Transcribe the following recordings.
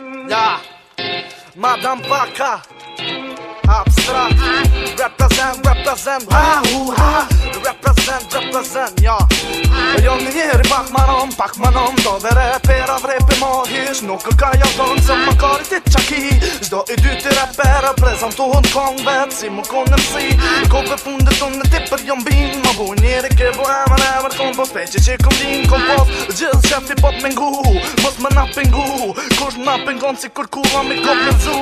Yeah, Madame Vaca, Abstract Represent, represent, ha, hoo, ha Represent kom pak më nëm Do dhe repera vrepe më hish Nuk ka ja donë zë më kari ti qaki Zdo i dy të repera prezent të hën kong vetë Si më konë nëmsi Ko për fundet të në ti për jom bin Më bu njeri ke bu emër emër kom Po speqe që kom din kom pos Gjithë qefi pot me ngu Mos më na pingu Kush më na pingon si kur kula mi ko për zu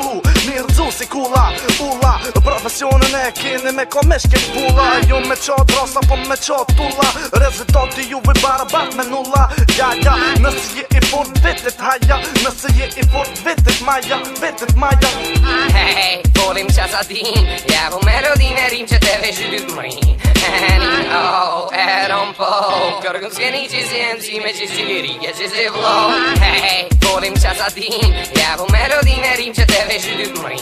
Mi rëzu si kula Ula Profesionën e kini me ko me shkjet pula Ju jo me qot rosa po me qot tula Rezultati ju vë barabat me nulla ja ja nëse je i fort vetët haja nëse je i fort vetët maja vetët maja hey volim çaj sa din ja vo melodinë rim çe te vesh dy mri oh er on po kargun se ni çe zem si me çe siri ja çe se vlo hey volim çaj sa din ja vo melodinë rim çe te vesh dy mri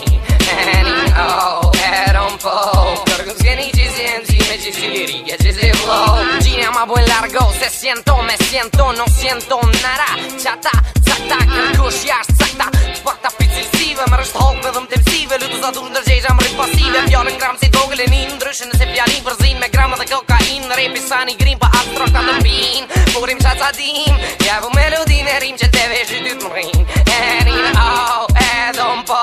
oh er on po kargun se ni çe zem si me çe siri ja çe se vlo Gina ma buen largo te siento, me siento, no siento nara Qata, cakta, kërkush jasht cakta Sparta për cilësive, më rësht hok me dhëm temsive Lutu za dur në dërgjejsh amrit pasive Fjallën gram si dogele nin Ndryshën nëse fjallin përzin me gramë dhe kokain Repi sa një grim pa astro ka të pin Purim qa qa dim Javu melodin e rim që te vesh i ty të mërin Erin, au, edon po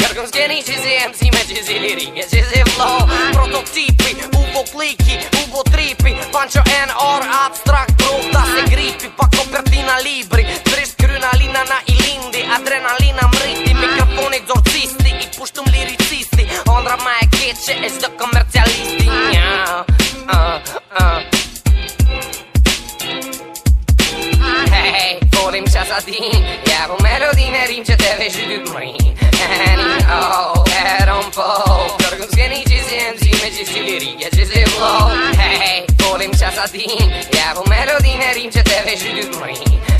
Kërkush geni qizi emsi me qizi zadin Jebo melodin e rim që të veshë dy të mërin Hani oh, heron po Kërgëm s'keni qizje më zime që